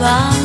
va.